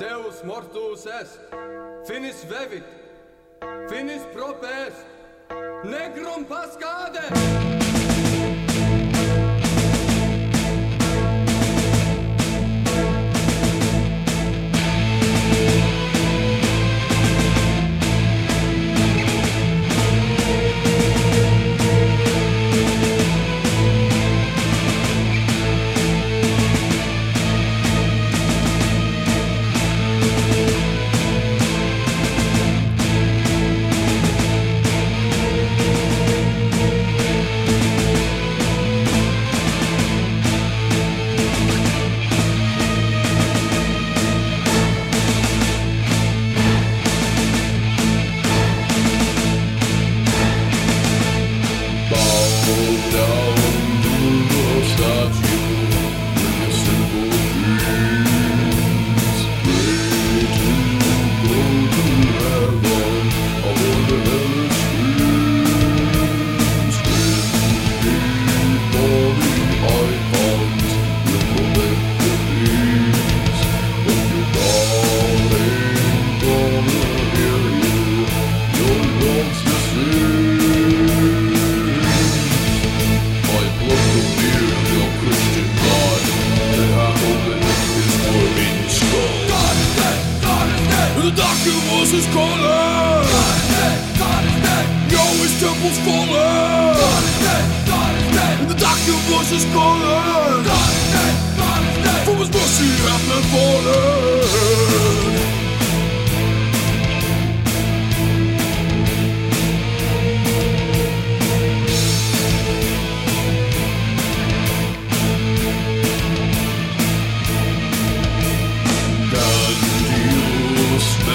Deus mortus est, finis vevit, finis propest, negrum pascade! voice is calling. God is dead, God is dead. Yo, his temple's falling. God is dead, God is dead. And the doctor voice is calling.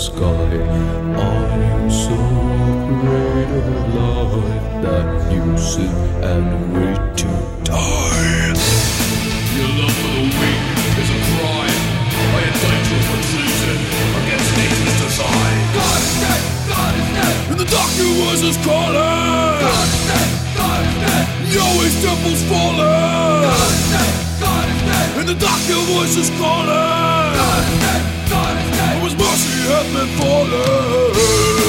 sky. I am so of life that you sit and wait to die. Your love for the weak is a crime. I indict you for treason against nature's design. God is dead, God is dead. And the doctor was is calling. God is dead, God is dead. Yahweh's temple's falling. God is dead, God is dead. And the doctor voice is calling. God is dead was mercy had me falling.